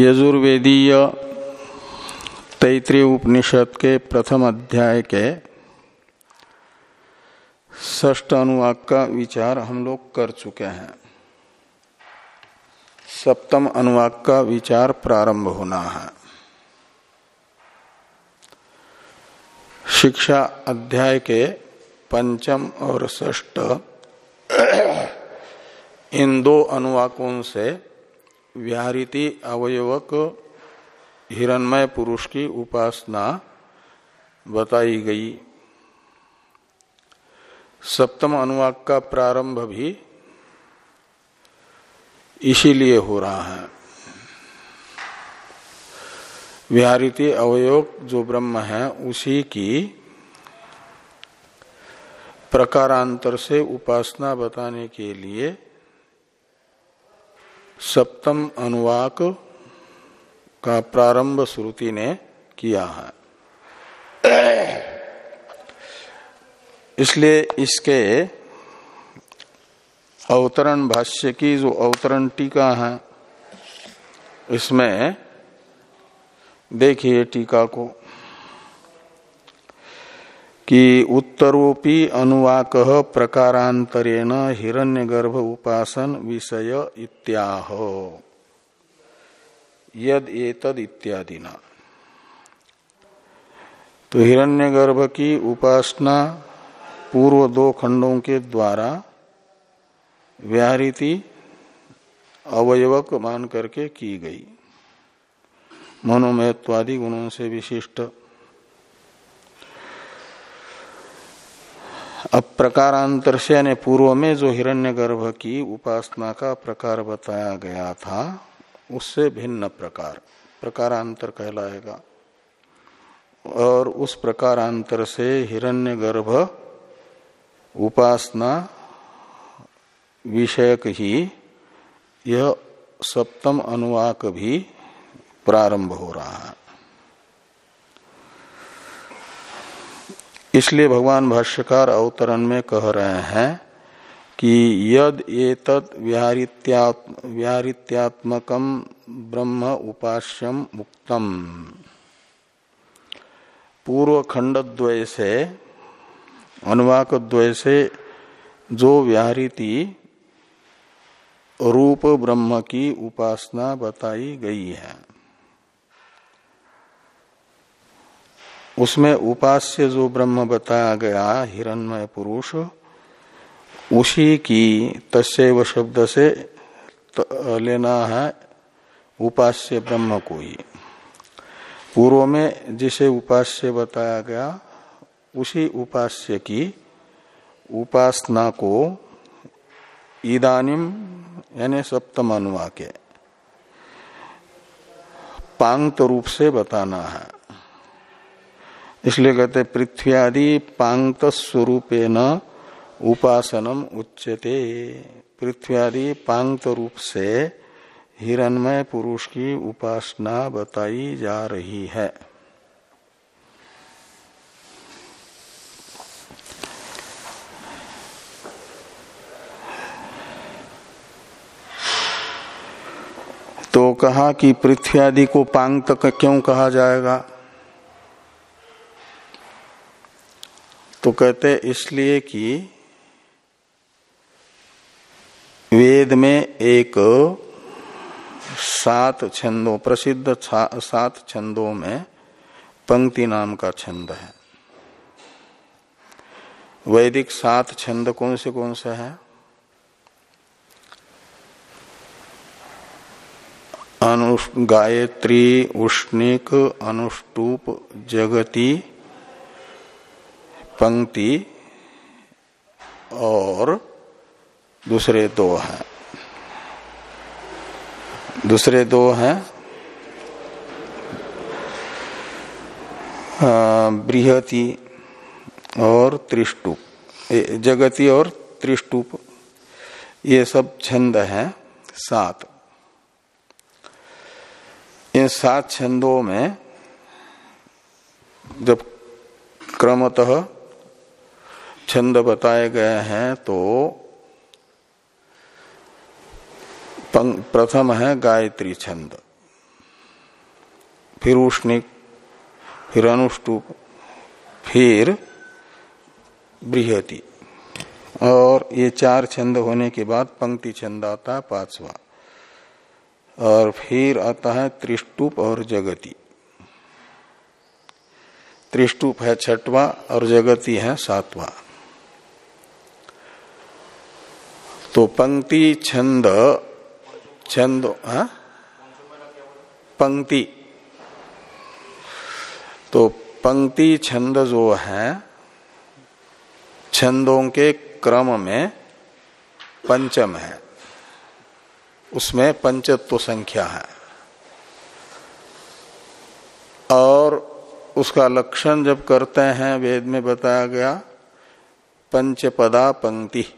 यजुर्वेदीय तैतृय उपनिषद के प्रथम अध्याय के ष्ट अनुवाक का विचार हम लोग कर चुके हैं। सप्तम अनुवाक का विचार प्रारंभ होना है। शिक्षा अध्याय के पंचम और ष्ट इन दो अनुवाकों से व्याहृति अवयवक हिरणमय पुरुष की उपासना बताई गई। सप्तम अनुवाक का प्रारंभ भी इसीलिए हो रहा है। व्याहृति अवयोग जो ब्रह्म है, उसी की प्रकारांतर से उपासना बताने के लिए सप्तम अनुवाक का प्रारंभ श्रुति ने किया है। इसलिए इसके अवतरण भाष्य की जो अवतरण टीका है, इसमें देखिए टीका को। कि उत्तरोपि अनुवाक प्रकारांतरेण हिरण्यगर्भ उपासन विषय इत्याह। यद एतद इत्यादि न तो हिरण्यगर्भ की उपासना पूर्व दो खंडों के द्वारा व्याहृति, अवयवक मान करके की गई। मनोमयत्वादि गुणों से विशिष्ट। अब प्रकारांतर से यानी पूर्व में जो हिरण्यगर्भ की उपासना का प्रकार बताया गया था, उससे भिन्न प्रकार, प्रकारांतर कहलाएगा। और उस प्रकारांतर से हिरण्यगर्भ उपासना विषयक ही यह सप्तम अनुवाक भी प्रारंभ हो रहा है। इसलिए भगवान भाष्यकार अवतरण में कह रहे हैं कि यद एतत् व्याहृत्यात्मक ब्रह्म उपास्यम मुक्तम पूर्व खंड द्वय से अनुवाक द्वय से जो व्याहृति रूप ब्रह्म की उपासना बताई गई है। उसमें उपास्य जो ब्रह्म बताया गया, हिरणमय पुरुष, उसी की तस्व शब्द से लेना है उपास्य ब्रह्म को ही। पूर्व में जिसे उपास्य बताया गया, उसी उपास्य की उपासना को इदानिम यानी सप्तम अनुवाक्य पांगत रूप से बताना है। इसलिए कहते पृथ्वी आदि स्वरूपे न उपासनम उच्यते। पृथ्वी आदि पांगत रूप से हिरणमय पुरुष की उपासना बताई जा रही है। तो कहा कि पृथ्वी आदि को पांग तक क्यों कहा जाएगा? तो कहते इसलिए कि वेद में एक सात छंदों, प्रसिद्ध सात छंदों में पंक्ति नाम का छंद है। वैदिक सात छंद कौन से कौन से है? अनुष, गायत्री, उष्णिक, अनुष्टूप, जगती पंक्ति और दूसरे दो हैं। दूसरे दो हैं। बृहति और त्रिष्टुप। जगति और त्रिष्टुप, ये सब छंद हैं, सात। इन सात छंदों में जब क्रमतः छंद बताए गए हैं तो प्रथम है गायत्री छंद। फिर उष्णिक फिर अनुष्टुप फिर बृहति। और ये चार छंद होने के बाद पंक्ति छंद आता है पांचवा। और फिर आता है त्रिष्टुप और जगति। त्रिष्टुप है छठवा और जगति है सातवा। तो पंक्ति छंद छंद हाँ? पंक्ति। तो पंक्ति छंद जो है, छंदों के क्रम में पंचम है। उसमें पंचत्व संख्या है। और उसका लक्षण जब करते हैं, वेद में बताया गया, पंचपदा पंक्ति।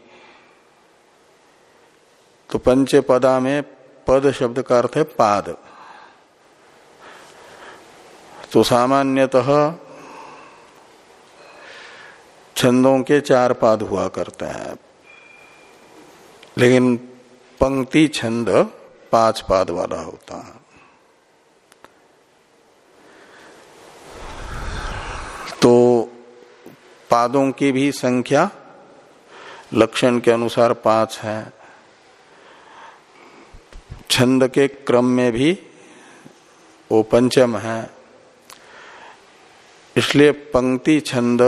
तो पंच पदा में पद शब्द का अर्थ है पाद। तो सामान्यतः छंदों के चार पाद हुआ करते हैं। लेकिन पंक्ति छंद पाँच पाद वाला होता है। तो पादों की भी संख्या लक्षण के अनुसार पाँच है। छंद के क्रम में भी वो पंचम है। इसलिए पंक्ति छंद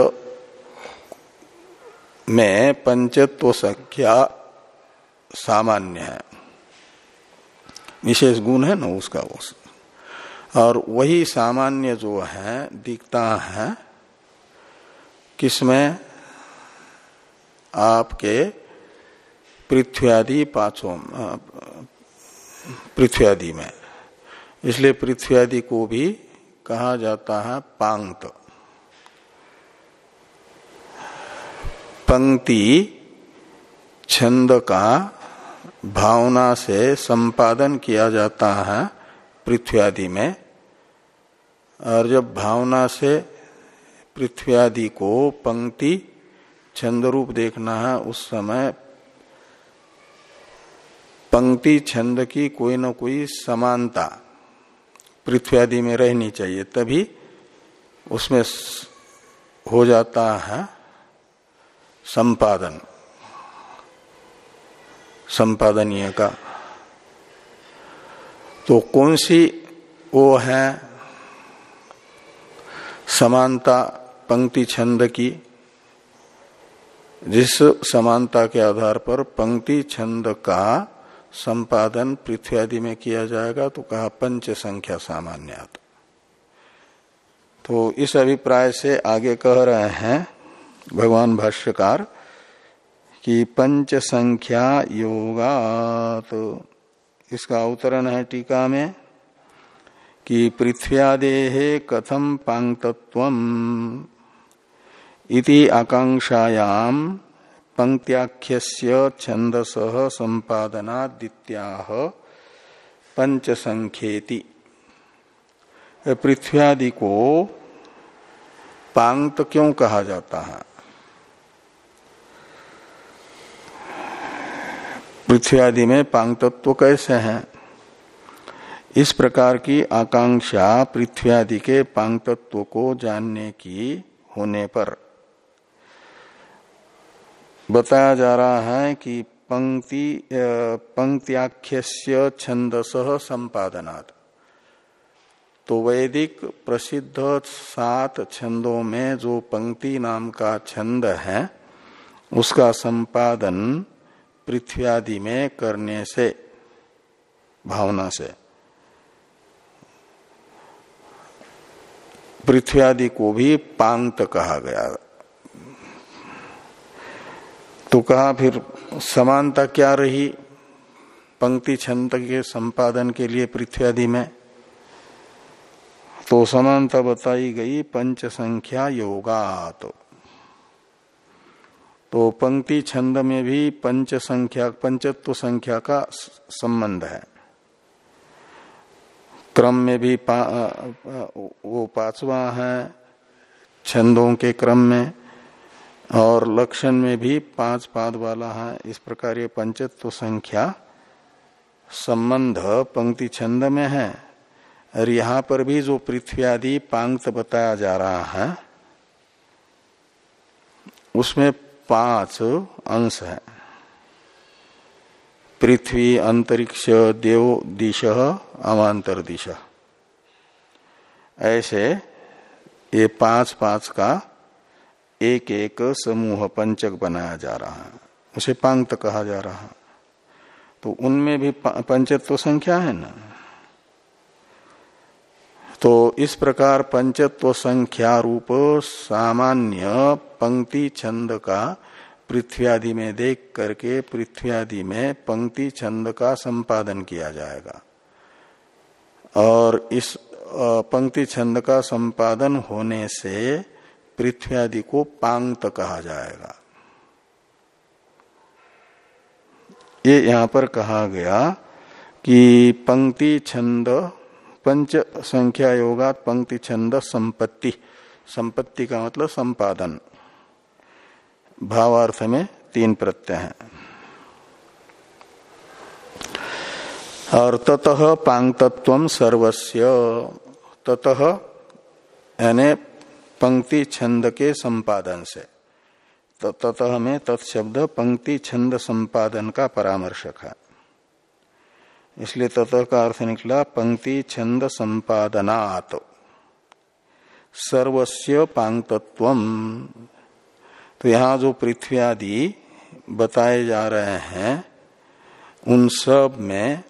में पंचत्व संख्या सामान्य है। विशेष गुण है ना उसका उस और वही सामान्य जो है, दिखता है, किसमें? आपके पृथ्वी आदि पाँचों पृथ्वी आदि में। इसलिए पृथ्वी आदि को भी कहा जाता है पांक्त पंक्ति छंद का भावना से संपादन किया जाता है पृथ्वी आदि में। और जब भावना से पृथ्वी आदि को पंक्ति छंद रूप देखना है, उस समय पंक्ति छंद की कोई न कोई समानता पृथ्वी आदि में रहनी चाहिए, तभी उसमें हो जाता है संपादन। संपादनीय का। तो कौन सी वो है समानता पंक्ति छंद की? जिस समानता के आधार पर पंक्ति छंद का संपादन पृथ्वी आदि में किया जाएगा तो कहा पंच संख्या सामान्यात। तो इस अभिप्राय से आगे कह रहे हैं भगवान भाष्यकार कि पंच संख्या योगात। तो इसका अवतरण है टीका में कि पृथ्व्यादे कथम पांगतत्व इति आकांक्षायाम पंक्त्याख्य छंदस संपादनादित्या पंच संख्येति पृथ्व्यादि को पांगत क्यों कहा जाता है? पृथ्वी आदि में पांग तत्व कैसे हैं? इस प्रकार की आकांक्षा पृथ्वी आदि के पांग तत्व को जानने की होने पर। बताया जा रहा है कि पंक्ति पंक्त्याख्य छंदस संपादनात्। तो वैदिक प्रसिद्ध सात छंदों में जो पंक्ति नाम का छंद है, उसका संपादन पृथ्वी आदि में करने से, भावना से। पृथ्वी आदि को भी पांत कहा गया। तो कहा फिर समानता क्या रही? पंक्ति छंद के संपादन के लिए पृथ्वी आदि में? तो समानता बताई गई पंच संख्या योगात। तो तो पंक्ति छंद में भी पंच संख्या पंचत्व संख्या का संबंध है। क्रम में भी पा, वो पांचवा है छंदों के क्रम में। और लक्षण में भी पाँच पाद वाला है। इस प्रकार ये पंचत्व संख्या संबंध पंक्ति छंद में है। और यहाँ पर भी जो पृथ्वी आदि पांक्त बताया जा रहा है, उसमें पाँच अंश है। पृथ्वी, अंतरिक्ष, देव, दिश, अवान्तर दिशा। ऐसे ये पाँच पाँच का एक एक समूह पंचक बनाया जा रहा है। उसे पांक्त कहा जा रहा है। तो उनमें भी पंचत्व संख्या है ना? तो इस प्रकार पंचत्व संख्या रूप सामान्य पंक्ति छंद का पृथ्वी आदि में देख करके पृथ्वी आदि में पंक्ति छंद का संपादन किया जाएगा। और इस पंक्ति छंद का संपादन होने से पृथ्वी आदि को पांगत कहा जाएगा। ये यहाँ पर कहा गया कि पंक्ति छंद, पंच संख्या योगा पंक्ति छंद संपत्ति। संपत्ति का मतलब संपादन। भावार्थ में तीन प्रत्यय हैं। और ततः पांगतत्व सर्वस्य। ततः यानी पंक्ति छंद के संपादन से। तो ततः में तत्शब्द पंक्ति छंद संपादन का परामर्शक है इसलिए ततः का अर्थ निकला पंक्ति छंद संपादनात्। सर्वस्य पांगतत्व तो यहाँ जो पृथ्वी आदि बताए जा रहे हैं, उन सब में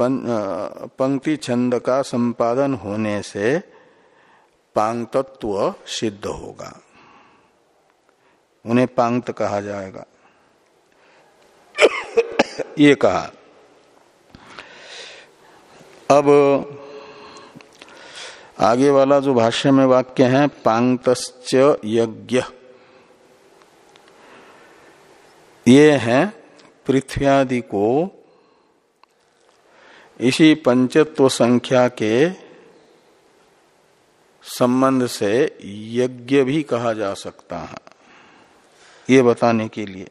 पंक्ति छंद का संपादन होने से पांगतत्व सिद्ध होगा। उन्हें पांगत कहा जाएगा। ये कहा। अब आगे वाला जो भाष्य में वाक्य है पांगतश्च यज्ञ। ये है पृथ्वी आदि को इसी पंचत्व संख्या के संबंध से यज्ञ भी कहा जा सकता है, ये बताने के लिए।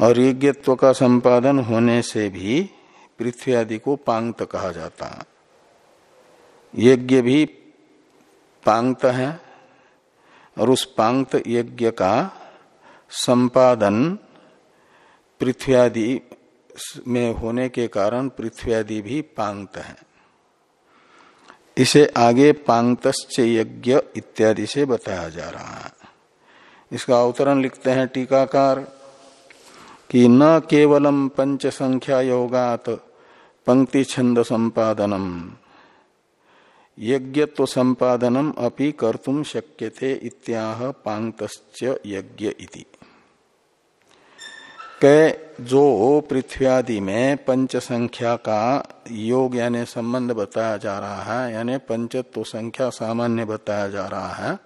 और यज्ञत्व का संपादन होने से भी पृथ्वी आदि को पांगत कहा जाता है। यज्ञ भी पांगत है, और उस पांगत यज्ञ का संपादन पृथ्वी आदि में होने के कारण पृथ्वी आदि भी पांगत है। इसे आगे पांगतश्च यज्ञ इत्यादि से बताया जा रहा है। इसका अवतरण लिखते हैं टीकाकार कि न केवलम पंच संख्या योगात पंक्ति छंद संपादनम। यज्ञत्व संपादनम अपि कर्तुम शक्यते इत्याह पांगतश्च यज्ञ इति। के जो पृथ्वी आदि में पंच संख्या का योग यानी संबंध बताया जा रहा है, यानी पंचत्व संख्या सामान्य बताया जा रहा है।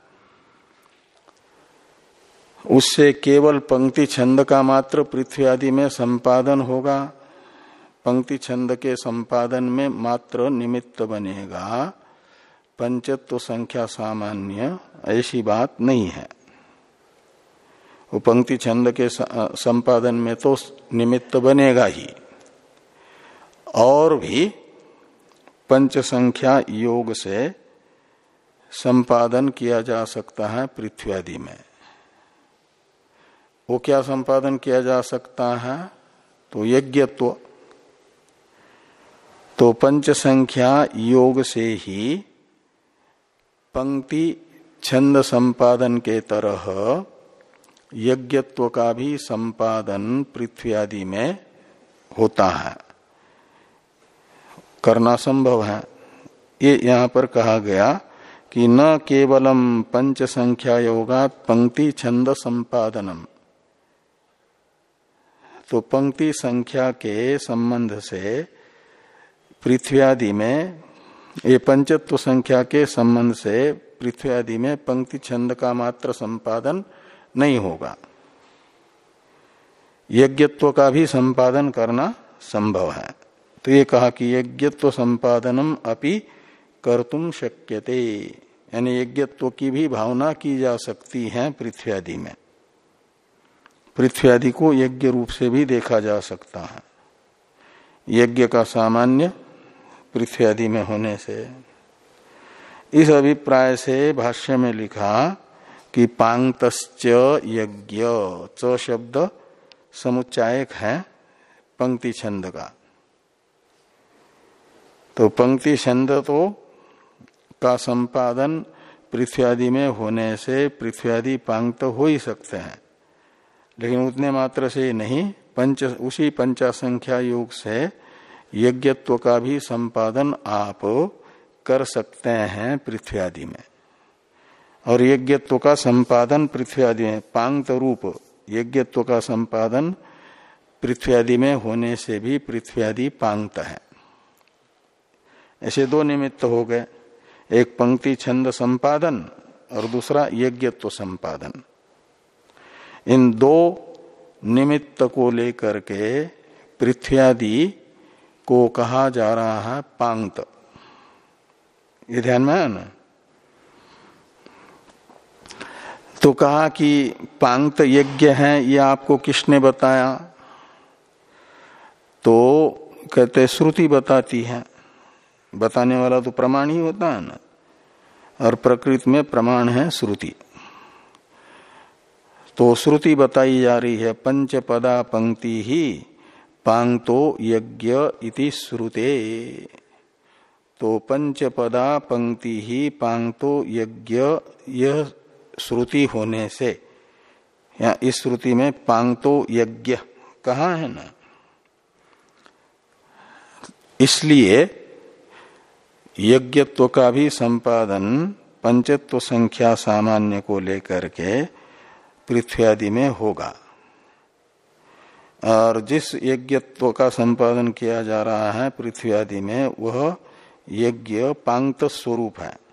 उससे केवल पंक्ति छंद का मात्र पृथ्वी आदि में संपादन होगा, पंक्ति छंद के संपादन में मात्र निमित्त बनेगा। पंचत्व संख्या सामान्य, ऐसी बात नहीं है। वो पंक्ति छंद के संपादन में तो निमित्त बनेगा ही। और भी पंच संख्या योग से संपादन किया जा सकता है पृथ्वी आदि में। वो क्या संपादन किया जा सकता है? तो यज्ञत्व। तो पंच संख्या योग से ही पंक्ति छंद संपादन के तरह यज्ञत्व का भी संपादन पृथ्वी आदि में होता है। करना संभव है। ये यहाँ पर कहा गया कि न केवलम पंच संख्या योगा पंक्ति छंद संपादनम। तो पंक्ति संख्या के संबंध से पृथ्वी आदि में, ये पंचत्व संख्या के संबंध से पृथ्वी आदि में पंक्ति छंद का मात्र संपादन नहीं होगा। यज्ञत्व का भी संपादन करना संभव है। तो ये कहा कि यज्ञत्व संपादनम अपि कर्तुम शक्यते। यानी यज्ञत्व की भी भावना की जा सकती है पृथ्वी आदि में। पृथ्वी आदि को यज्ञ रूप से भी देखा जा सकता है। यज्ञ का सामान्य पृथ्वी आदि में होने से। इस अभिप्राय से भाष्य में लिखा कि पांगतश्च यज्ञ। च शब्द समुच्चायक है पंक्ति छंद का। तो पंक्ति छंद तो का संपादन पृथ्वी आदि में होने से पृथ्वी आदि पांग तो हो ही सकते हैं। लेकिन उतने मात्र से नहीं, पंच, उसी पंचा संख्या योग से यज्ञत्व का भी संपादन आप कर सकते हैं पृथ्वी आदि में। और यज्ञत्व का संपादन पृथ्वी आदि में, पांगत रूप यज्ञत्व का संपादन पृथ्वी आदि में होने से भी पृथ्वी आदि पांगत है। ऐसे दो निमित्त हो गए। एक पंक्ति छंद संपादन और दूसरा यज्ञत्व संपादन। इन दो निमित्त को लेकर के पृथ्वी आदि को कहा जा रहा है पांगत। ये ध्यान में है ना तो कहा कि पांगत यज्ञ है, ये आपको किसने बताया? तो कहते, श्रुति बताती है। बताने वाला तो प्रमाण ही होता है ना। और प्रकृति में प्रमाण है श्रुति। तो श्रुति बताई जा रही है, पंच पदा पंक्ति ही पांगतो यज्ञ इति श्रुते। तो पंच पदा पंक्ति ही पांगतो यज्ञ, यह श्रुति होने से, या इस श्रुति में पांगतो यज्ञ, कहा है ना? इसलिए यज्ञत्व का भी संपादन, पंचत्व संख्या सामान्य को लेकर के पृथ्वी आदि में होगा। और जिस यज्ञत्व का संपादन किया जा रहा है पृथ्वी आदि में, वह यज्ञ पांगत स्वरूप है।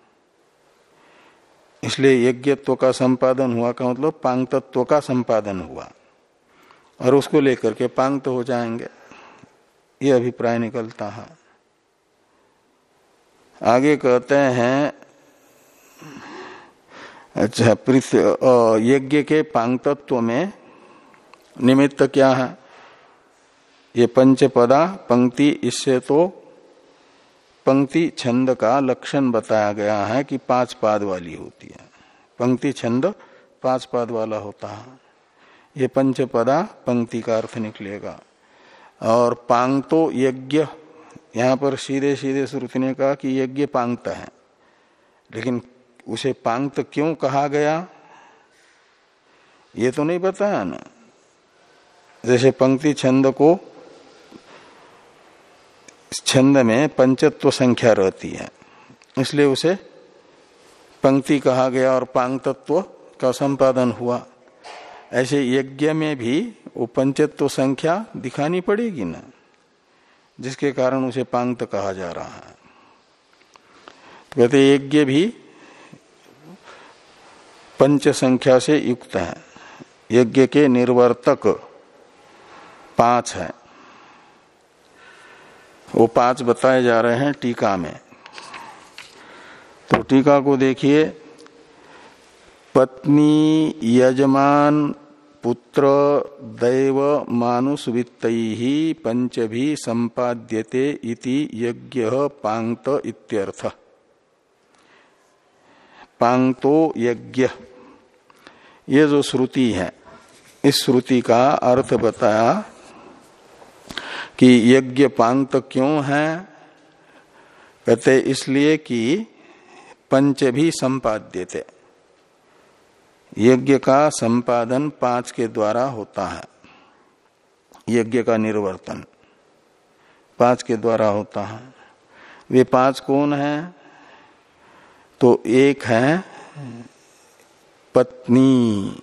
इसलिए यज्ञत्व का संपादन हुआ का मतलब पांगतत्व का संपादन हुआ। और उसको लेकर के पांगत हो जाएँगे। ये अभिप्राय निकलता है। आगे कहते हैं अच्छा पृथ्वी यज्ञ के पांगतत्व में निमित्त क्या है? ये पंचपदा, पंक्ति, इससे तो पंक्ति छंद का लक्षण बताया गया है कि पाँच पाद वाली होती है। पंक्ति छंद, पाँच पाद वाला होता है। ये पंचपदा पंक्ति का अर्थ निकलेगा। और पांगतो यज्ञ, यहाँ पर सीधे सीधे श्रुति ने कहा कि यज्ञ पांगत है। लेकिन उसे पांगत क्यों कहा गया? ये तो नहीं बताया ना। जैसे पंक्ति छंद को छंद में पंचत्व संख्या रहती है। इसलिए उसे पंक्ति कहा गया और पांग तत्व का संपादन हुआ। ऐसे यज्ञ में भी वो पंचत्व संख्या दिखानी पड़ेगी ना, जिसके कारण उसे पांगत कहा जा रहा है। तो कहते यज्ञ भी पंच संख्या से युक्त है। यज्ञ के निर्वर्तक पाँच है। वो पाँच बताए जा रहे हैं टीका में। तो टीका को देखिए। पत्नी, यजमान, पुत्र, दैव मानुष वित्त ही पंच भी संपाद्यते इति यज्ञ पांगत इत्यर्थ। पांगतो यज्ञ। ये जो श्रुति है, इस श्रुति का अर्थ बताया कि यज्ञ पांत क्यों है? कहते, इसलिए कि पंच भी संपाद्य थे यज्ञ का संपादन पाँच के द्वारा होता है। यज्ञ का निर्वर्तन पाँच के द्वारा होता है। वे पाँच कौन है? तो एक है पत्नी।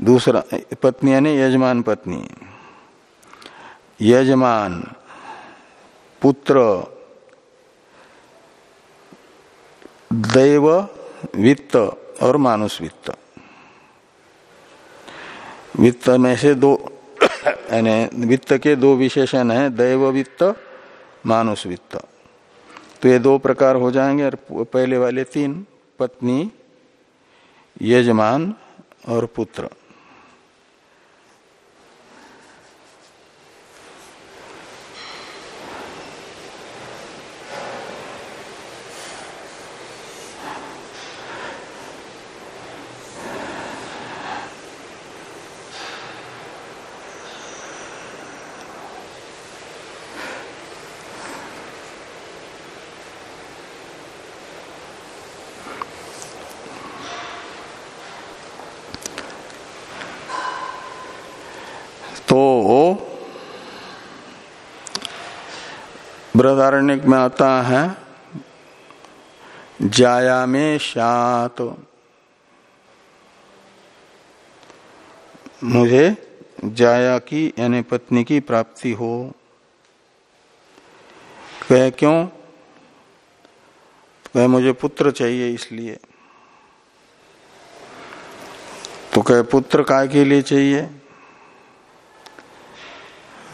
दूसरा, पत्नी यानी यजमान पत्नी। यजमान, पुत्र, दैव, वित्त और मानुष वित्त। वित्त में से दो, यानी वित्त के दो विशेषण है, दैव वित्त, मानुष वित्त। तो ये दो प्रकार हो जाएँगे, और पहले वाले तीन, पत्नी, यजमान और पुत्र। बृहदारण्य में आता है, जाया में शात। मुझे जाया की, यानी पत्नी की प्राप्ति हो। कह क्यों? कह मुझे पुत्र चाहिए इसलिए। तो कह पुत्र काय के लिए चाहिए?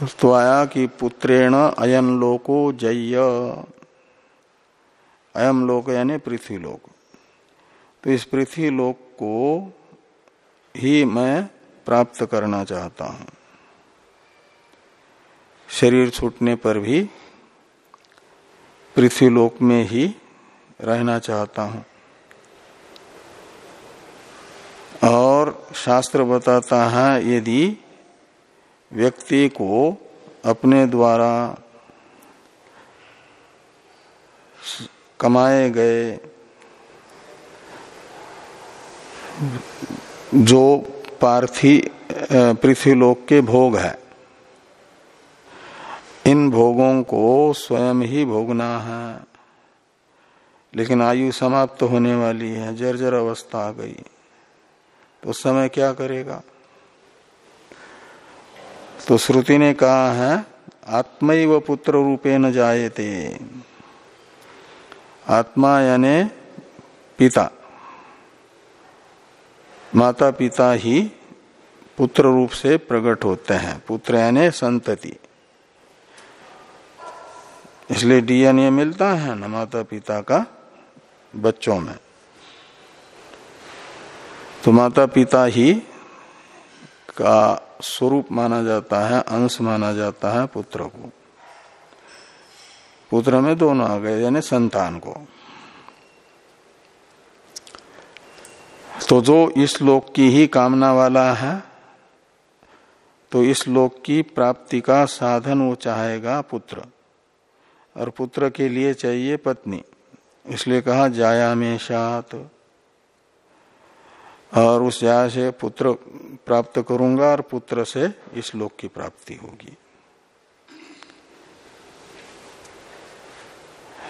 तो आया कि पुत्रेण अयन लोको जय अयम लोक यानी पृथ्वी लोक। तो इस पृथ्वी लोक को ही मैं प्राप्त करना चाहता हूँ। शरीर छूटने पर भी पृथ्वी लोक में ही रहना चाहता हूँ। और शास्त्र बताता है यदि व्यक्ति को अपने द्वारा कमाए गए जो पार्थी पृथ्वीलोक के भोग है, इन भोगों को स्वयं ही भोगना है। लेकिन आयु समाप्त होने वाली है, जर्जर अवस्था आ गई। तो उस समय क्या करेगा? तो श्रुति ने कहा है, आत्मैव पुत्र रूपे न जायते। आत्मा यानी पिता। माता पिता ही पुत्र रूप से प्रकट होते हैं। पुत्र यानी संतति। इसलिए डीएनए मिलता है ना माता पिता का बच्चों में। तो माता पिता ही का स्वरूप माना जाता है, अंश माना जाता है पुत्र को। पुत्र में दोनों आ गए, यानी संतान को। तो जो इस लोक की ही कामना वाला है तो इस लोक की प्राप्ति का साधन वो चाहेगा पुत्र। और पुत्र के लिए चाहिए पत्नी। इसलिए कहा जाया में शात। और उस जाया से पुत्र प्राप्त करूँगा और पुत्र से इस लोक की प्राप्ति होगी।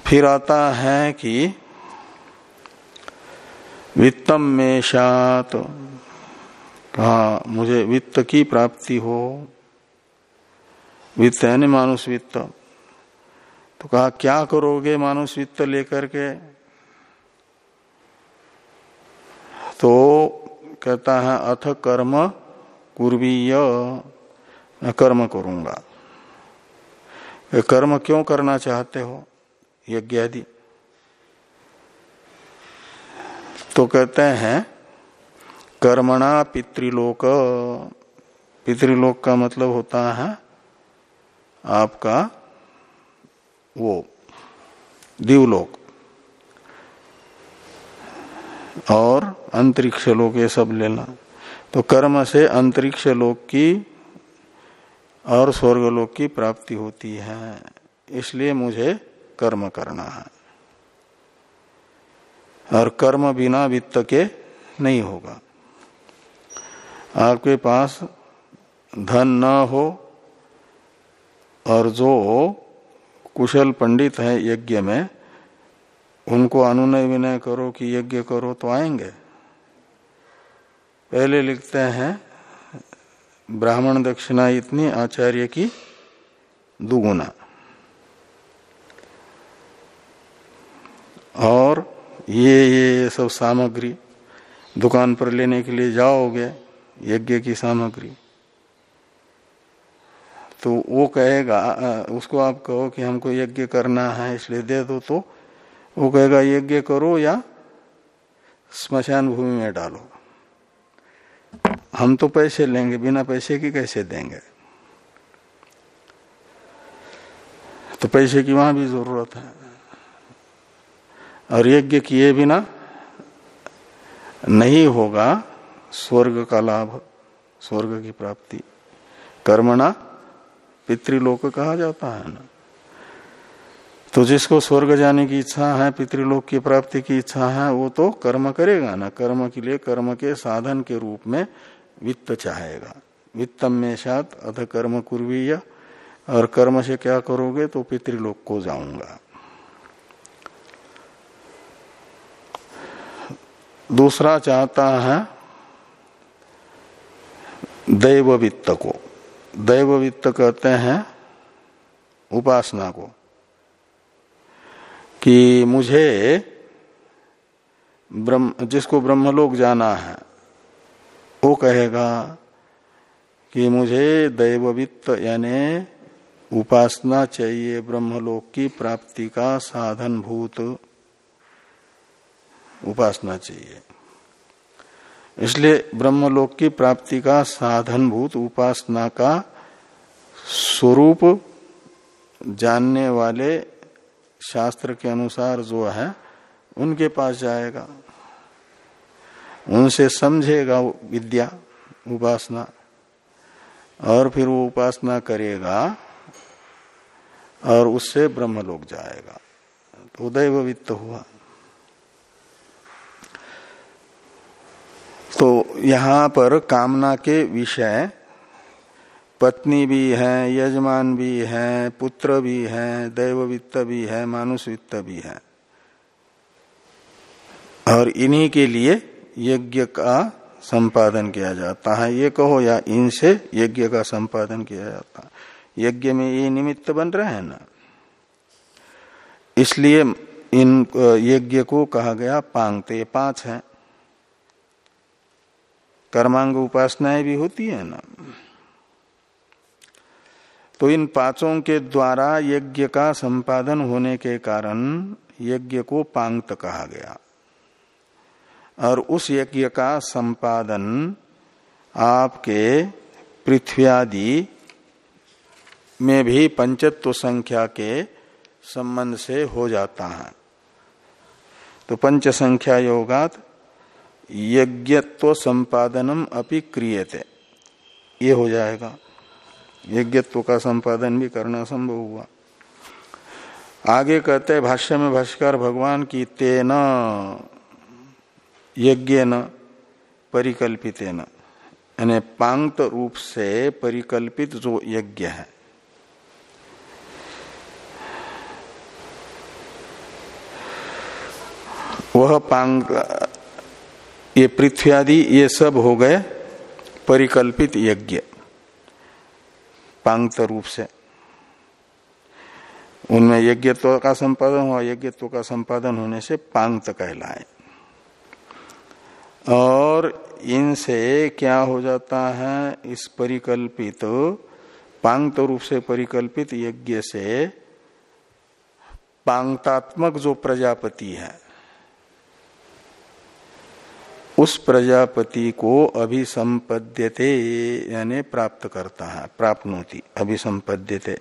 फिर आता है कि वित्तम में शात, कहा, मुझे वित्त की प्राप्ति हो। वित्त है न मानुष वित्त। तो कहा, क्या करोगे मानुष वित्त लेकर के? तो कहता है, अथ कर्म कुर्वीय। कर्म करूँगा। कर्म क्यों करना चाहते हो यज्ञ आदि तो कहते हैं, कर्मणा पितृलोक। पितृलोक का मतलब होता है, आपका वो, दीवलोक। और अंतरिक्ष लोक ये सब लेना। तो कर्म से अंतरिक्ष लोक की और स्वर्गलोक की प्राप्ति होती है। इसलिए मुझे कर्म करना है। और कर्म बिना वित्त के नहीं होगा। आपके पास धन न हो और जो कुशल पंडित है यज्ञ में उनको अनुनय विनय करो कि यज्ञ करो तो आएँगे। पहले लिखते हैं, ब्राह्मण दक्षिणा इतनी आचार्य की दुगुना। और ये ये सब सामग्री दुकान पर लेने के लिए जाओगे, यज्ञ की सामग्री। तो वो कहेगा उसको आप कहो कि हमको यज्ञ करना है, इसलिए दे दो तो वो कहेगा, यज्ञ करो या स्मशान भूमि में डालो। हम तो पैसे लेंगे, बिना पैसे की कैसे देंगे? तो पैसे की वहाँ भी ज़रूरत है। और यज्ञ किए बिना नहीं होगा स्वर्ग का लाभ, स्वर्ग की प्राप्ति। कर्मणा पितृलोक कहा जाता है ना? तो जिसको स्वर्ग जाने की इच्छा है, पितृलोक की प्राप्ति की इच्छा है, वो तो कर्म करेगा ना। कर्म के लिए, कर्म के साधन के रूप में वित्त चाहेगा। वित्तम में सात अथ कर्म कुर्वीय। और कर्म से क्या करोगे तो पितृलोक को जाऊँगा। दूसरा चाहता है दैव वित्त को। दैव वित्त कहते हैं, उपासना को। कि मुझे ब्रह्म, जिसको ब्रह्मलोक जाना है, वो कहेगा कि मुझे दैववित्त यानी उपासना चाहिए ब्रह्मलोक की प्राप्ति का साधन भूत उपासना चाहिए। इसलिए ब्रह्मलोक की प्राप्ति का साधन भूत उपासना का स्वरूप जानने वाले शास्त्र के अनुसार जो है, उनके पास जाएगा। उनसे समझेगा विद्या, उपासना। और फिर वो उपासना करेगा और उससे ब्रह्मलोक जाएगा। तो उदय वित्त हुआ। तो यहाँ पर कामना के विषय पत्नी भी है, यजमान भी है, पुत्र भी है दैव वित्त भी है मानुष वित्त भी है। और इन्हीं के लिए यज्ञ का संपादन किया जाता है। ये कहो या इनसे यज्ञ का संपादन किया जाता है। यज्ञ में ये निमित्त बन रहे हैं ना? इसलिए इन यज्ञ को कहा गया पांगते पाँच हैं। कर्मांग उपासनाएँ भी होती है ना? तो इन पाँचों के द्वारा यज्ञ का संपादन होने के कारण यज्ञ को पांगत कहा गया। और उस यज्ञ का संपादन आपके पृथ्वी आदि में भी पंचत्व संख्या के संबंध से हो जाता है। तो पंच संख्या योगात यज्ञत्व संपादनम अपि क्रियते। ये हो जाएगा। यज्ञत्व का संपादन भी करना संभव हुआ। आगे कहते हैं, भाष्य में भाष्कर भगवान की तेन यज्ञ न परिकल्पित यानी पांगत रूप से परिकल्पित जो यज्ञ है। वह पांग ये पृथ्वी आदि, ये सब हो गए परिकल्पित यज्ञ। पांगत रूप से उनमें यज्ञत्व का संपादन हुआ, यज्ञत्व का संपादन होने से पांगत कहलाए। और इनसे क्या हो जाता है, इस परिकल्पित पांगत रूप से परिकल्पित यज्ञ से पांगतात्मक जो प्रजापति है उस प्रजापति को अभिसंपद्यते, यानी प्राप्त करता है प्राप्त होती अभिसंपद्यते।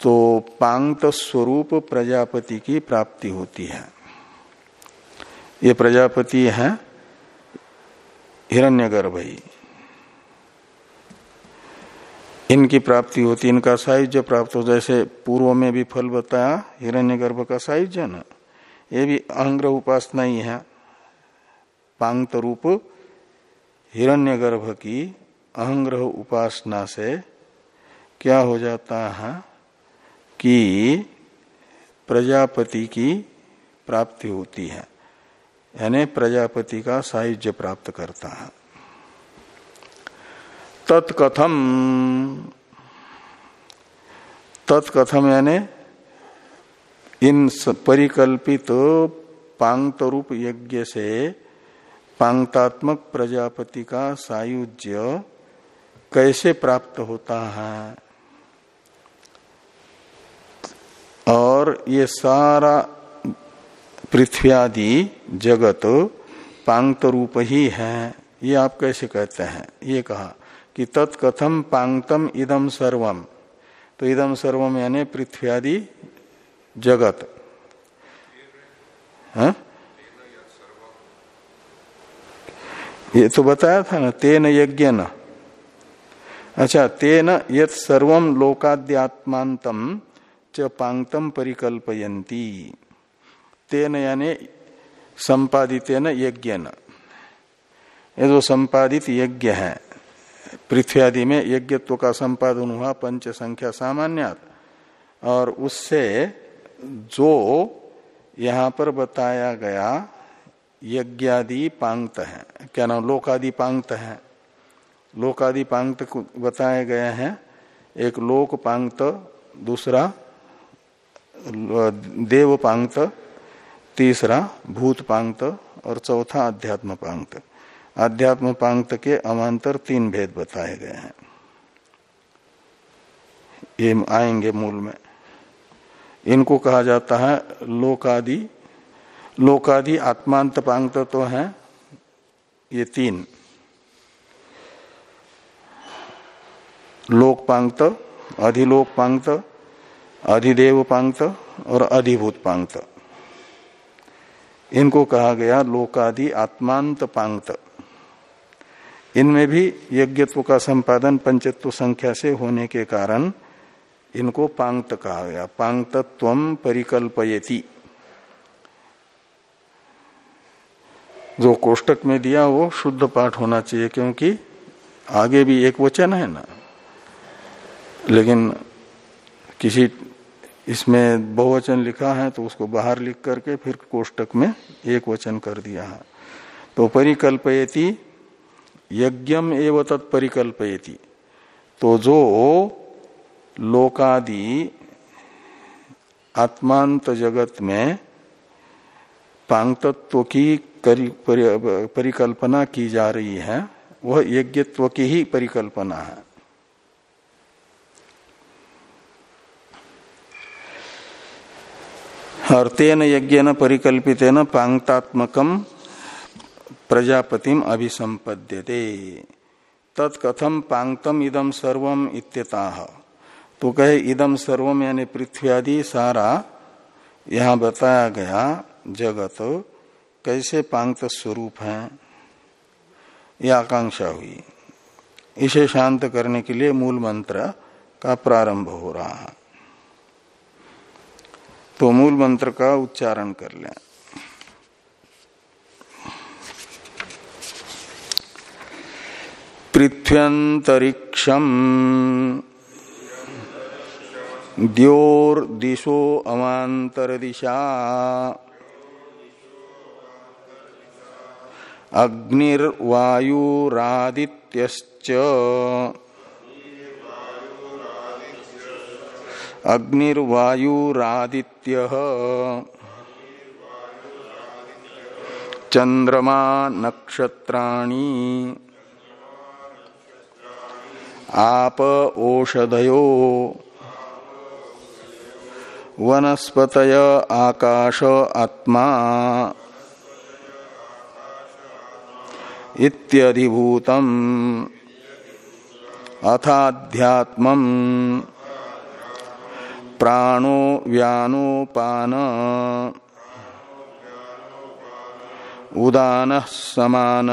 तो पांगत स्वरूप प्रजापति की प्राप्ति होती है। ये प्रजापति है हिरण्यगर्भ ही इनकी प्राप्ति होती, इनका साहिज्य प्राप्त हो, जैसे पूर्व में भी फल बताया, हिरण्यगर्भ का साहिज्य न, ये भी अंग्र उपासना ही है। पांगत रूप हिरण्यगर्भ की अहंग्रह उपासना से क्या हो जाता है कि प्रजापति की प्राप्ति होती है, यानी प्रजापति का साहिज्य प्राप्त करता है। तत्कथम तत्कथम यानी इन परिकल्पित पांगत रूप यज्ञ से पांगतात्मक प्रजापति का सायुज्य कैसे प्राप्त होता है? और ये सारा पृथ्वी आदि जगत पांगत रूप ही है। ये आप कैसे कहते हैं? ये कहा कि तत्कथम पांगतम इदम सर्वम। तो इदम सर्वम यानी पृथ्वी आदि जगत। है? हाँ? ये तो बताया था ना, तेन यज्ञ न अच्छा तेन यत सर्वम लोकाद्यात्मांतम च पांगतम परिकल्पयंती तेन यानी संपादित यज्ञ न ये जो संपादित यज्ञ है, पृथ्वी आदि में यज्ञत्व का संपादन हुआ, पंच संख्या सामान्य और उससे जो यहाँ पर बताया गया यज्ञादि पांगत है। क्या नाम? लोकादि पांगत है। लोकादि पांगत बताए गए हैं। एक लोक पांगत, दूसरा देव पांगत, तीसरा भूत पांगत और चौथा अध्यात्म पांगत। अध्यात्म पांगत के अमांतर तीन भेद बताए गए हैं। ये आएँगे मूल में। इनको कहा जाता है लोकादि लोकादि आत्मांत पांगत तो है, ये तीन। लोक पांगत, अधिलोक पांगत, अधिदेव पांगत और अधिभूत पांगत। इनको कहा गया लोकादि आत्मांत पांगत इनमें भी यज्ञत्व का संपादन पंचत्व संख्या से होने के कारण इनको पांगत कहा गया। पांगतत्व परिकल्पयति। जो कोष्टक में दिया वो शुद्ध पाठ होना चाहिए, क्योंकि आगे भी एक वचन है ना। लेकिन किसी इसमें बहुवचन लिखा है तो उसको बाहर लिख करके फिर कोष्टक में एक वचन कर दिया है। तो परिकल्पयति, यज्ञम एवं तत्परिकल्पयति। तो जो लोकादि आत्मांत जगत में पांगतत्व की परिकल्पना की जा रही है, वह यज्ञत्व की ही परिकल्पना है। और तेन यज्ञ न परिकल्पित न पांगतात्मकम प्रजापतिम अभिसंपद्यते तत्कथम पांगतम इदम सर्वम इत्यताह तो कहे इदम सर्वम यानी पृथ्वी आदि सारा यहाँ बताया गया जगत कैसे पांगत स्वरूप है यह आकांक्षा हुई। इसे शांत करने के लिए मूल मंत्र का प्रारंभ हो रहा है। तो मूल मंत्र का उच्चारण कर लें। पृथ्व्यंतरिक्षम दिशो अमांतर दिशा अग्निर्वायुरादित्यश्च। अग्निर्वायुरादित्य। चंद्रमा नक्षत्राणी। आप ओषधयो वनस्पत आकाश आत्मा। इत्यधिभूतम। अथाध्यात्म प्राणो व्यानोपान। उदान समान।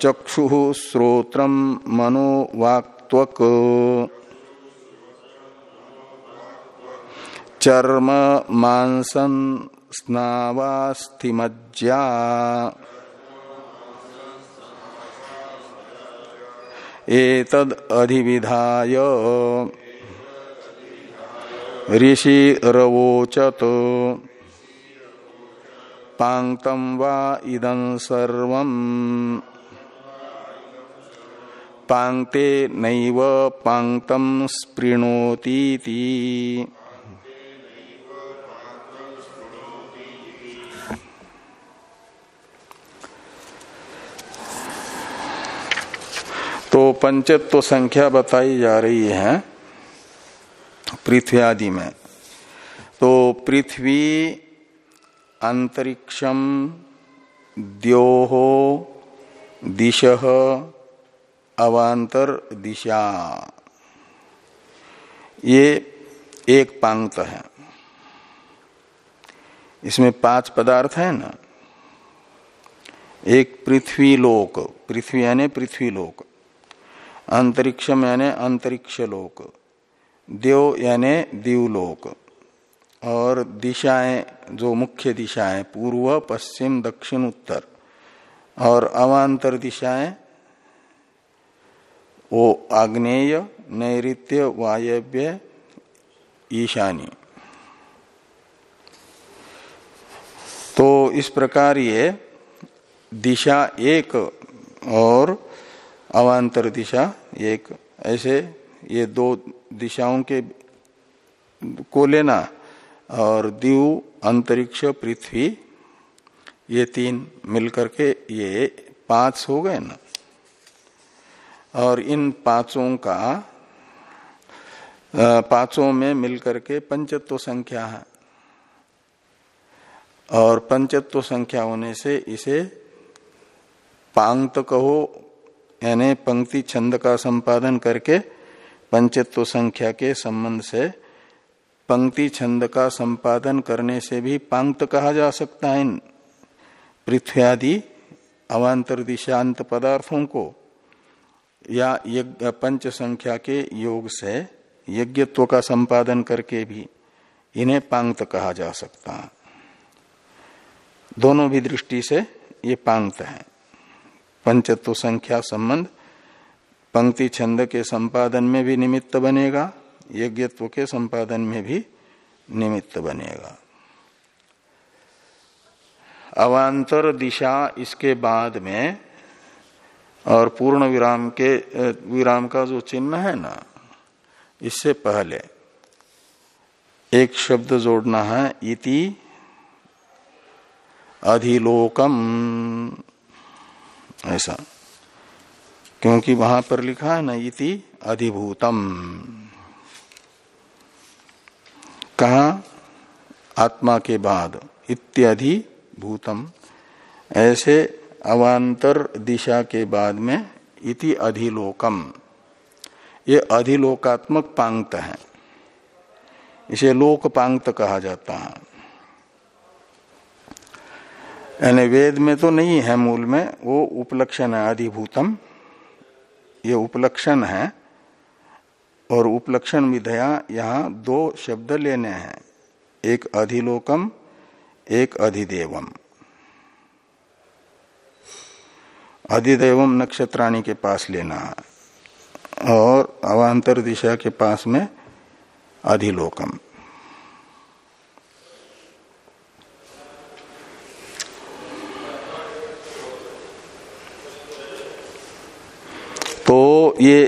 चक्षु श्रोत्र मनोवाक्त्वक। चर्म मांसन स्नावास्थिमज्जा एतद अधिविधाय ऋषि रवोचत पांगतम वा इदं सर्वम् पांगते नैव पांगतम स्पृणोती तो पंचत्व संख्या बताई जा रही है पृथ्वी आदि में। तो पृथ्वी अंतरिक्षम द्योहो दिश अवांतर दिशा। ये एक पांत है। इसमें पाँच पदार्थ है ना। एक पृथ्वी लोक, पृथ्वी यानी पृथ्वी लोक। अंतरिक्ष यानी अंतरिक्ष लोक, देव यानी दीवलोक और दिशाएँ, जो मुख्य दिशाएँ, पूर्व, पश्चिम, दक्षिण, उत्तर, और अवान्तर दिशाएँ, वो आग्नेय नैत्य वायव्य, ईशानी। तो इस प्रकार ये दिशा एक और अवान्तर दिशा एक ऐसे, ये दो दिशाओं के को लेना और दीव, अंतरिक्ष, पृथ्वी, ये तीन मिलकर के ये पाँच हो गए ना। और इन पाँचों का पाँचों में मिलकर के पंचत्व संख्या है। और पंचत्व संख्या होने से इसे पांगत कहो यानी पंक्ति छंद का संपादन करके पंचत्व संख्या के संबंध से पंक्ति छंद का संपादन करने से भी पांगत कहा जा सकता है इन पृथ्वी आदि अवान्तर दिशांत पदार्थों को, या यज्ञ, पंच संख्या के योग से यज्ञत्व का संपादन करके भी इन्हें पांगत कहा जा सकता है। दोनों भी दृष्टि से ये पांगत है। पंचत्व संख्या संबंध, पंक्ति छंद के संपादन में भी निमित्त बनेगा, यज्ञत्व के संपादन में भी निमित्त बनेगा। अवान्तर दिशा इसके बाद में, और पूर्ण विराम के विराम का जो चिन्ह है ना, इससे पहले, एक शब्द जोड़ना है, इति अधिलोकम। ऐसा। क्योंकि वहाँ पर लिखा है, ना इति अधिभूतम। कहा, आत्मा के बाद इत्यादि भूतम ऐसे अवान्तर दिशा के बाद में, इति अधिलोकम। ये अधिलोकात्मक पांगत है। इसे लोक पांगत कहा जाता है। यानी वेद में तो नहीं है मूल में, वो उपलक्षण है, अधिभूतम। ये उपलक्षण है, और उपलक्षण विधया यहाँ दो शब्द लेने हैं। एक अधिलोकम, एक अधिदेवम। अधिदेवम नक्षत्राणी के पास लेना है, और अवान्तर दिशा के पास में अधिलोकम। तो ये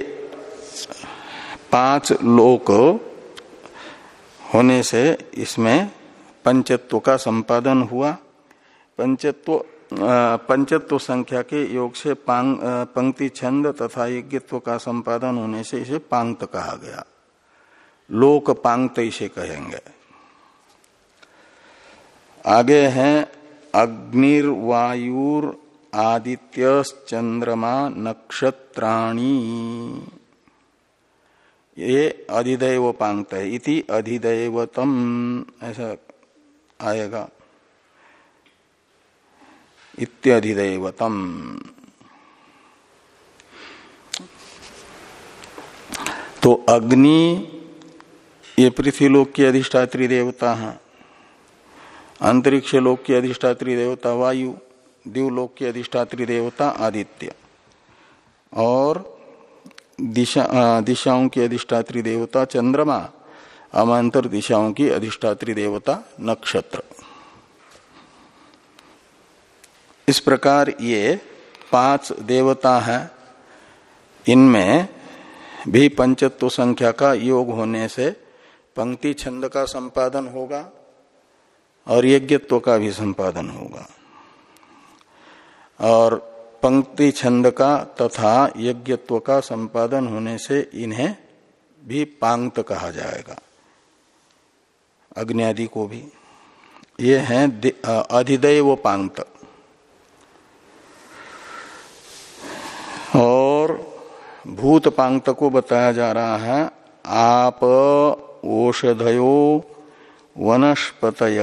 पाँच लोक होने से इसमें पंचत्व का संपादन हुआ। पंचत्व पंचत्व संख्या के योग से पंक्ति छंद तथा यज्ञत्व का संपादन होने से इसे पांगत कहा गया। लोक पांगत इसे कहेंगे। आगे हैं अग्निर्वायुर आदित्य चंद्रमा नक्षत्राणी। ये अधिदैव पांगत है। इति अधिदैवतम। ऐसा आएगा। इत्याधिदैवतम। तो अग्नि, ये पृथ्वीलोक की अधिष्ठात्री देवता है। अंतरिक्ष लोक की अधिष्ठात्री देवता वायु। दिवलोक की अधिष्ठात्री देवता आदित्य। और दिशा दिशाओं की अधिष्ठात्री देवता चंद्रमा, अमांतर दिशाओं की अधिष्ठात्री देवता नक्षत्र। इस प्रकार ये पाँच देवता हैं। इनमें भी पंचत्व संख्या का योग होने से पंक्ति छंद का संपादन होगा और यज्ञत्व का भी संपादन होगा। और पंक्ति छंद का तथा यज्ञत्व का संपादन होने से इन्हें भी पांगत कहा जाएगा। अग्नि को भी। ये हैं अधिदैव पांगत और भूत पांगत को बताया जा रहा है, आप ओषधयो वनस्पतय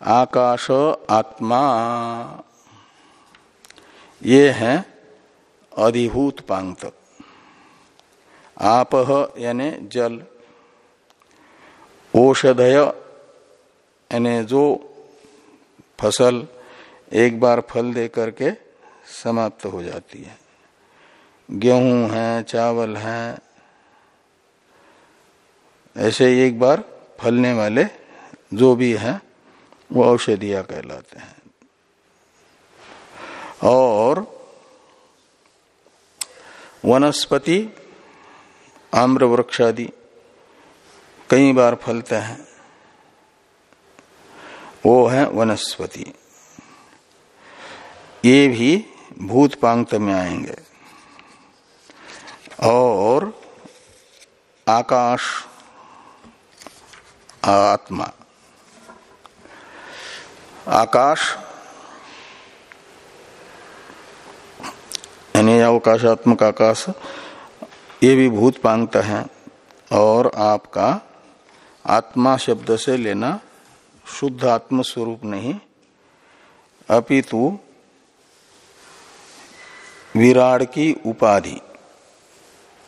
आकाश आत्मा। ये है अधिभूत पांगत आप यानि जल। औषधय यानी जो फ़सल एक बार फल दे करके समाप्त हो जाती है। गेहूँ है, चावल है, ऐसे एक बार फलने वाले जो भी है वो औषधिया कहलाते हैं। और वनस्पति आम्र वृक्ष आदि कई बार फलते हैं। वो है वनस्पति। ये भी भूत पांगत में आएँगे। और आकाश, आत्मा। आकाश। यानी अवकाशात्मक आकाश, ये भी भूत पांगत है और आपका आत्मा शब्द से लेना शुद्ध आत्म स्वरूप नहीं। अपितु विराड की उपाधि,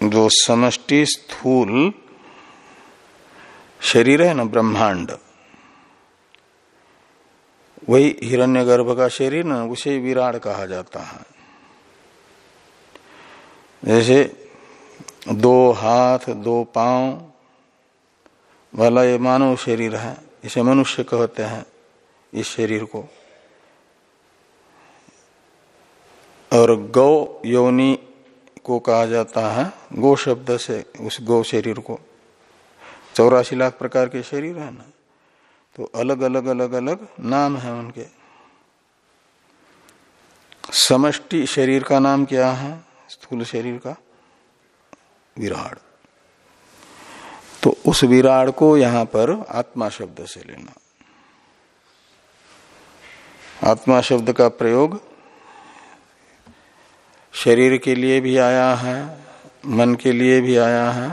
जो समष्टि स्थूल शरीर है ना ब्रह्मांड वही हिरण्यगर्भ का शरीर न, उसे विराट कहा जाता है। जैसे दो हाथ, दो पाँव वाला ये मानव शरीर है, इसे मनुष्य कहते हैं, इस शरीर को। और गौ योनि को कहा जाता है, गो शब्द से उस गौ शरीर को। चौरासी लाख प्रकार के शरीर है ना। तो अलग अलग अलग अलग नाम है उनके। समष्टि शरीर का नाम क्या है? स्थूल शरीर का विराट। तो उस विराट को यहाँ पर आत्मा शब्द से लेना। आत्मा शब्द का प्रयोग शरीर के लिए भी आया है, मन के लिए भी आया है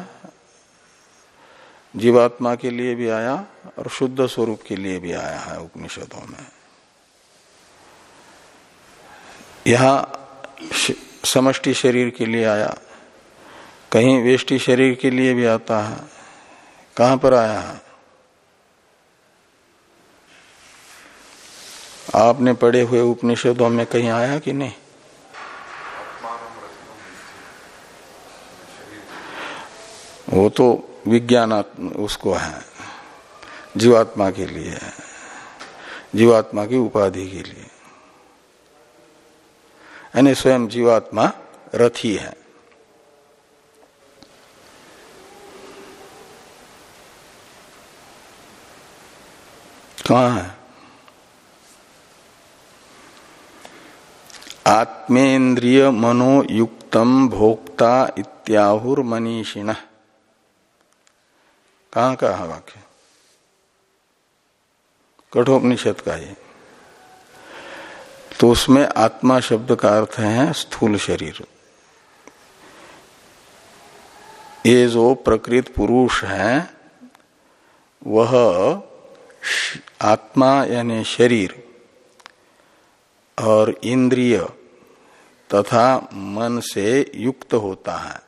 जीवात्मा के लिए भी आया और शुद्ध स्वरूप के लिए भी आया है उपनिषदों में। यहाँ समष्टि शरीर के लिए आया, कहीं वेष्टि शरीर के लिए भी आता है, कहाँ पर आया है? आपने पढ़े हुए उपनिषदों में कहीं आया कि नहीं? वो तो विज्ञान उसको है, जीवात्मा के लिए है, जीवात्मा की उपाधि के लिए। यानी स्वयं जीवात्मा रथी है। कहा है? आत्मेन्द्रिय मनोयुक्तम भोक्ता इत्याहुर मनीषिण कहा का है वाक्य? कठोपनिषद का ये। तो उसमें आत्मा शब्द का अर्थ है स्थूल शरीर। ये जो प्रकृत पुरुष है, वह आत्मा यानी शरीर और इंद्रिय तथा मन से युक्त होता है।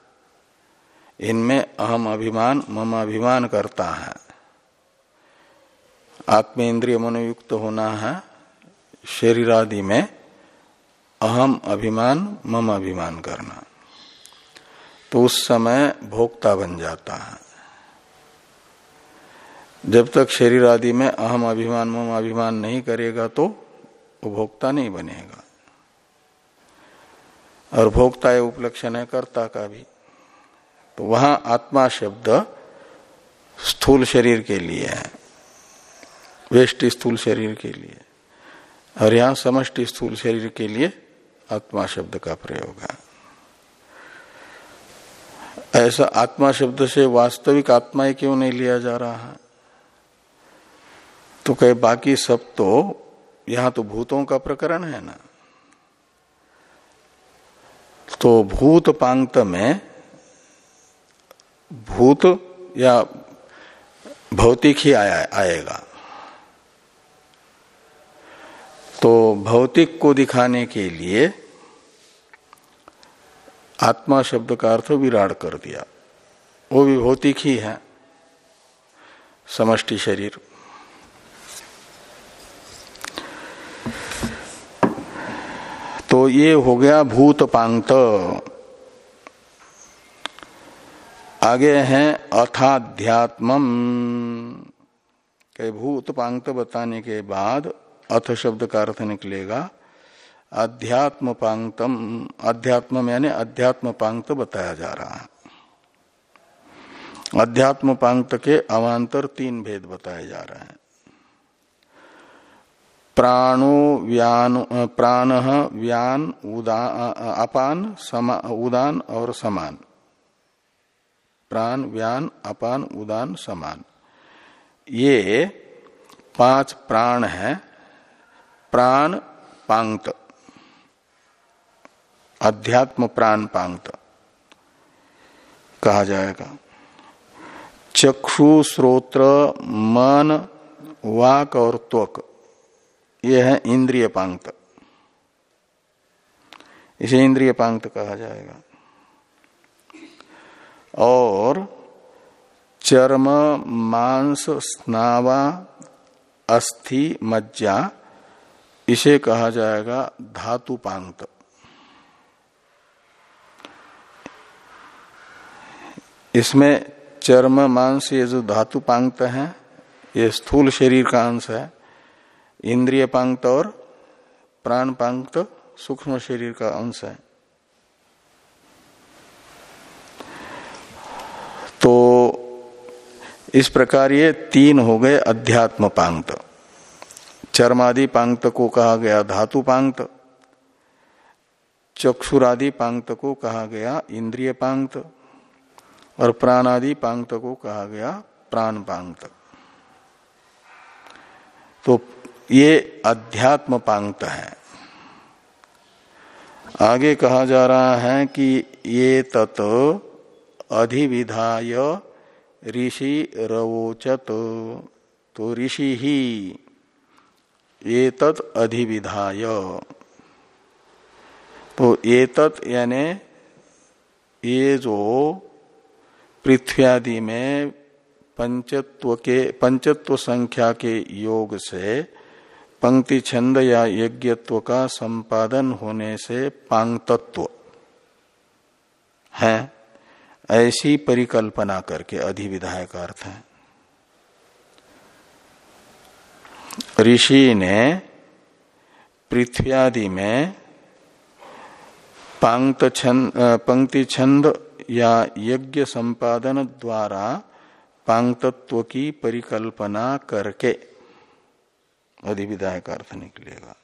इनमें अहम अभिमान मम अभिमान करता है। आत्मेन्द्रिय मनोयुक्त होना है शरीर आदि में अहम अभिमान मम अभिमान करना। तो उस समय भोक्ता बन जाता है। जब तक शरीर आदि में अहम अभिमान मम अभिमान नहीं करेगा तो वो भोक्ता नहीं बनेगा। और भोक्ता है उपलक्षण है कर्ता का भी। तो वहाँ आत्मा शब्द स्थूल शरीर के लिए है। वेष्टि स्थूल शरीर के लिए। और यहाँ समष्टि स्थूल शरीर के लिए आत्मा शब्द का प्रयोग है। ऐसा आत्मा शब्द से वास्तविक आत्मा ही क्यों नहीं लिया जा रहा है? तो कहे, बाकी सब तो यहाँ तो भूतों का प्रकरण है ना। तो भूत पांगत में भूत या भौतिक ही आया, आएगा। तो भौतिक को दिखाने के लिए आत्मा शब्द का अर्थ विराट कर दिया। वो भी भौतिक ही है। समष्टि शरीर। तो ये हो गया भूत पांगत आगे हैं अथाध्यात्मम। के भूत पांक्त बताने के बाद अथ शब्द का अर्थ निकलेगा। अध्यात्म पांगतम। अध्यात्म यानी अध्यात्म पांगत बताया जा रहा है। अध्यात्म पांगत के अवान्तर तीन भेद बताए जा रहे हैं। प्राणो व्यान, प्राण व्यान उदान अपान, समा, उदान और समान। प्राण, व्यान, अपान, उदान, समान। ये पाँच प्राण है। प्राण पांगत अध्यात्म प्राण पांगत कहा जाएगा। चक्षु, श्रोत्र, मन, वाक और त्वक। ये है इंद्रिय पांगत इसे इंद्रिय पांगत कहा जाएगा। और चर्म, मांस, स्नावा, अस्थि, मज्जा, इसे कहा जाएगा धातु पांगत इसमें चर्म, मांस ये जो धातु पांगत है, ये स्थूल शरीर का अंश है। इंद्रिय पांगत और प्राण पांगत सूक्ष्म शरीर का अंश है। तो इस प्रकार ये तीन हो गए अध्यात्म पांगत चर्मादि पांगत को कहा गया, धातु पांगत चक्षुरादि पांगत को कहा गया, इंद्रिय पांगत और प्राणादि पांगत को कहा गया, प्राण पांगत तो ये अध्यात्म पांगत है। आगे कहा जा रहा है कि ये तत् अधिविधाय ऋषि रवोचत तो ऋषि ही ये तत् अधिविधाय। तो ये तत् यानी ये जो पृथ्वी आदि में पंचत्व के, पंचत्व संख्या के योग से पंक्ति छंद या यज्ञत्व का संपादन होने से पांगतत्व है। ऐसी परिकल्पना करके अधिविधाय का अर्थ है। ऋषि ने पृथ्वी आदि में पांक्त छंद या यज्ञ संपादन द्वारा पांगतत्व की परिकल्पना करके अधिविधाय का अर्थ निकलेगा।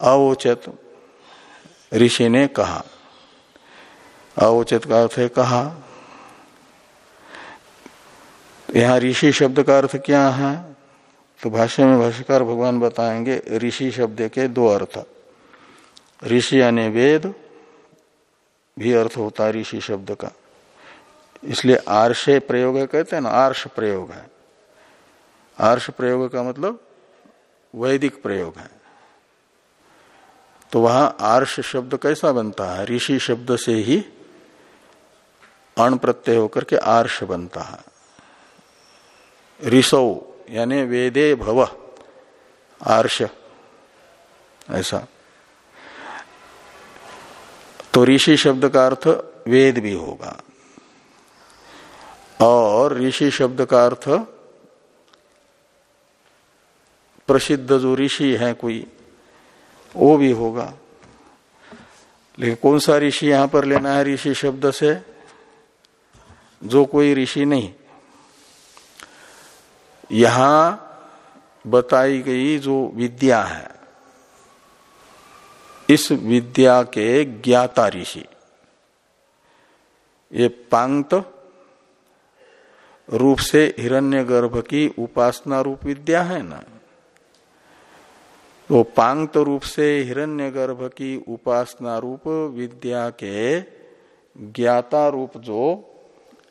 अवोचत ऋषि ने कहा अवोचत का अर्थ है कहा। यहाँ ऋषि शब्द का अर्थ क्या है? तो भाष्य में भाष्यकार भगवान बताएँगे, ऋषि शब्द के दो अर्थ। ऋषि यानी वेद, भी अर्थ होता है ऋषि शब्द का। इसलिए आर्षे प्रयोग है, कहते हैं ना, आर्ष प्रयोग है। आर्ष प्रयोग का मतलब वैदिक प्रयोग है। तो वहाँ आर्ष शब्द कैसा बनता है? ऋषि शब्द से ही अण प्रत्यय होकर के आर्ष बनता है। ऋषो, यानी वेदे भव, आर्ष, ऐसा। तो ऋषि शब्द का अर्थ वेद भी होगा। और ऋषि शब्द का अर्थ प्रसिद्ध जो ऋषि है कोई, वो भी होगा। लेकिन कौन सा ऋषि यहाँ पर लेना है ऋषि शब्द से? जो कोई ऋषि नहीं। यहाँ बताई गई जो विद्या है, इस विद्या के ज्ञाता ऋषि। ये पांगत रूप से हिरण्यगर्भ की उपासना रूप विद्या है ना? तो पांगत रूप से हिरण्यगर्भ की उपासना रूप विद्या के ज्ञाता रूप जो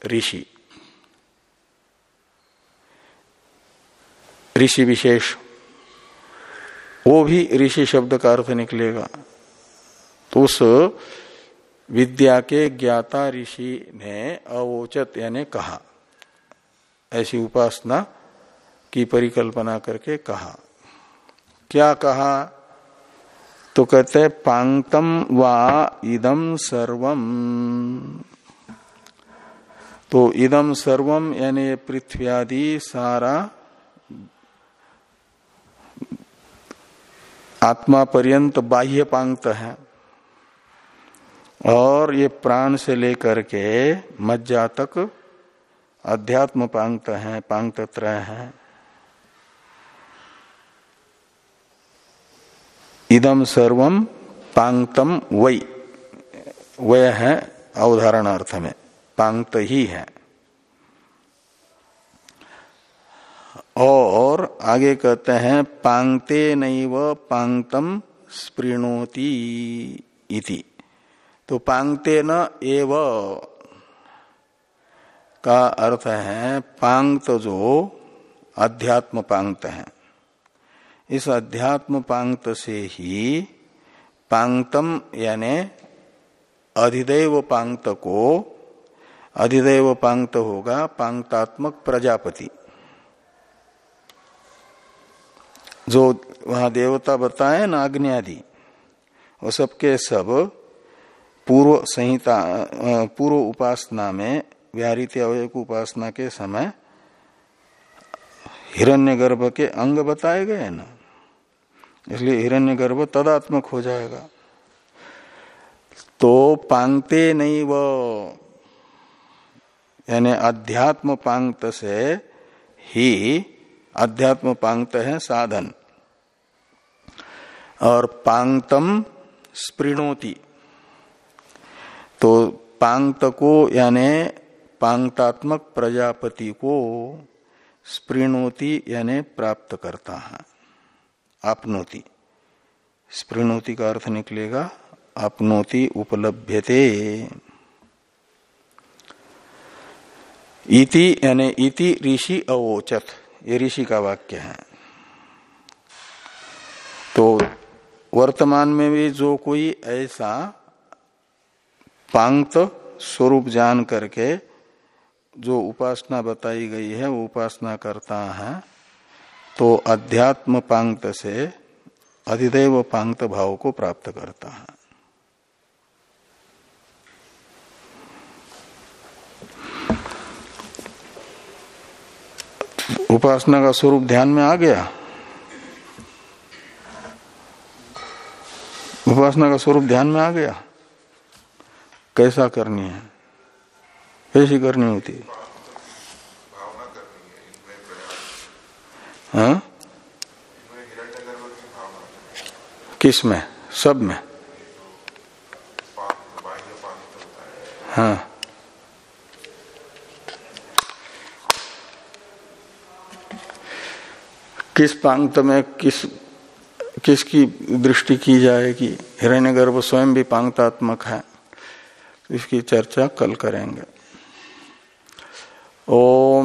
ऋषि। ऋषि विशेष। वो भी ऋषि शब्द का अर्थ निकलेगा। तो उस विद्या के ज्ञाता ऋषि ने अवोचत, यानी कहा। ऐसी उपासना की परिकल्पना करके कहा। क्या कहा? तो कहते पांगतम वा इदम सर्वम। तो इदम सर्वम यानी पृथ्वी आदि सारा आत्मा पर्यंत बाह्य पांगत है। और ये प्राण से लेकर के मज्जा तक अध्यात्म पांगत है पांगत त्रय है। इदम सर्वम पांगतम वै वय है अवधारण अर्थ में। पांगत ही है। और आगे कहते हैं पांगते नैव पांगतम इति। तो पांगते न एव का अर्थ है पांगत जो अध्यात्म पांगत है। इस अध्यात्म पांगत से ही पांगतम यानी अधिदेव पांगत को अधिदेव पांगत होगा पांगतात्मक प्रजापति। जो वहाँ देवता बताए ना आदि वो सबके सब पूर्व संहिता पूर्व उपासना में, व्याहृत अवय उपासना के समय हिरण्यगर्भ के अंग बताए गए ना। इसलिए हिरण्यगर्भ तदात्मक हो जाएगा। तो पांगते नहीं वो यानी अध्यात्म पांगत से ही अध्यात्म पांगत है साधन। और पांगतम स्पृणोति तो पांगत को यानी पांगतात्मक प्रजापति को स्पृणोति यानी प्राप्त करता है। आपनोति। स्पृणोति का अर्थ निकलेगा, आपनोति उपलभ्यते। इति यानी इति ऋषि अवोचत। ये ऋषि का वाक्य है। तो वर्तमान में भी जो कोई ऐसा पांगत स्वरूप जान करके जो उपासना बताई गई है, वो उपासना करता है तो अध्यात्म पांगत से अधिदेव पांगत भाव को प्राप्त करता है। उपासना का स्वरूप ध्यान में आ गया। उपासना का स्वरूप ध्यान में आ गया। कैसा करनी है? कैसी करनी होती है? हाँ? किसमें? सब में? हाँ। किस पांगत में किस, किसकी दृष्टि की जाएगी हिरण्यगर्भ स्वयं भी पांगतात्मक है? इसकी चर्चा कल करेंगे। ओम